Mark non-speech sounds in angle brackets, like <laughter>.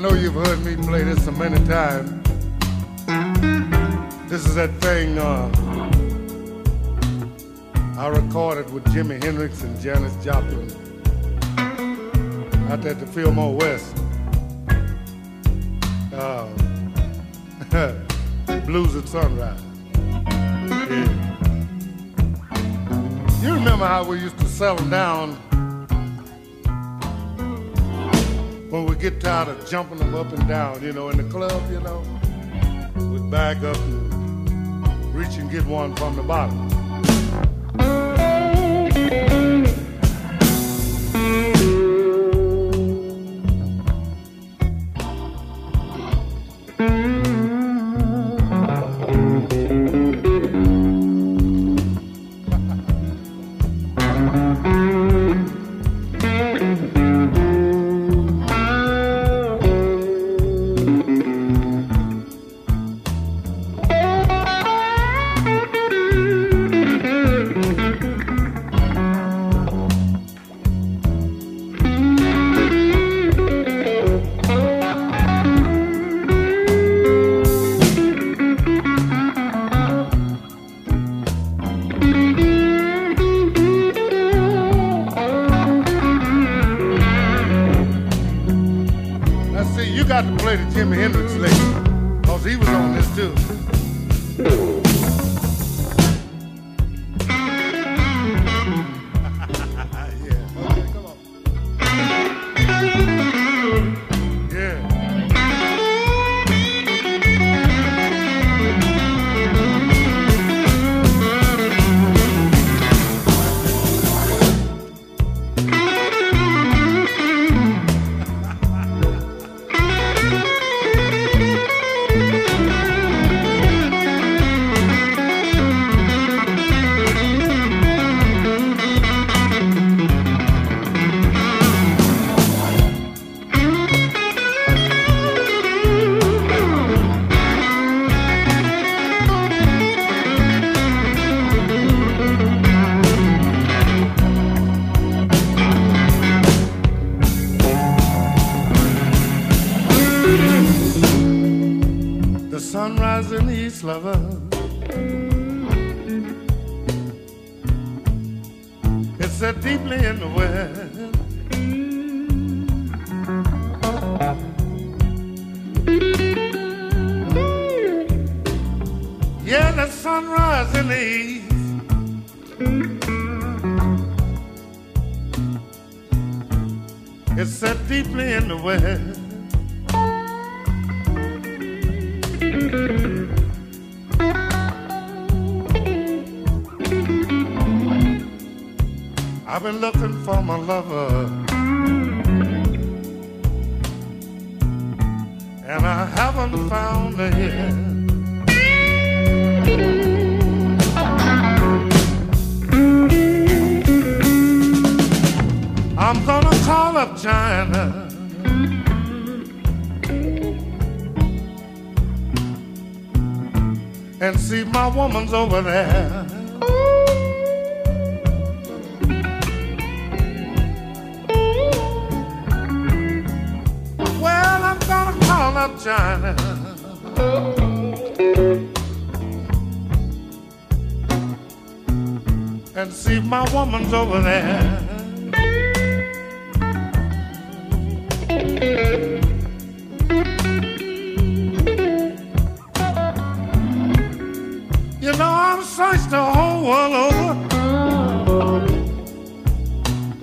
this so many times. This is that thing uh, I recorded with Jimi Hendrix and Janis Joplin out there at the Fillmore West. Uh, <laughs> Blues at Sunrise. Yeah. You remember how we used to settle down when we get tired of jumping them up and down, you know, in the club, you know? We'd back up and reach and get one from the bottom. Got to play the Jimi Hendrix lady, cause he was on this too. The sunrise in the east, lover. It's set deeply in the west. Yeah, the sunrise in the east. It's set deeply in the west. I've been looking for my lover. And I haven't found her yet. And see my woman's over there. Well, I'm gonna call up China. And see my woman's over there. Searched the whole world over.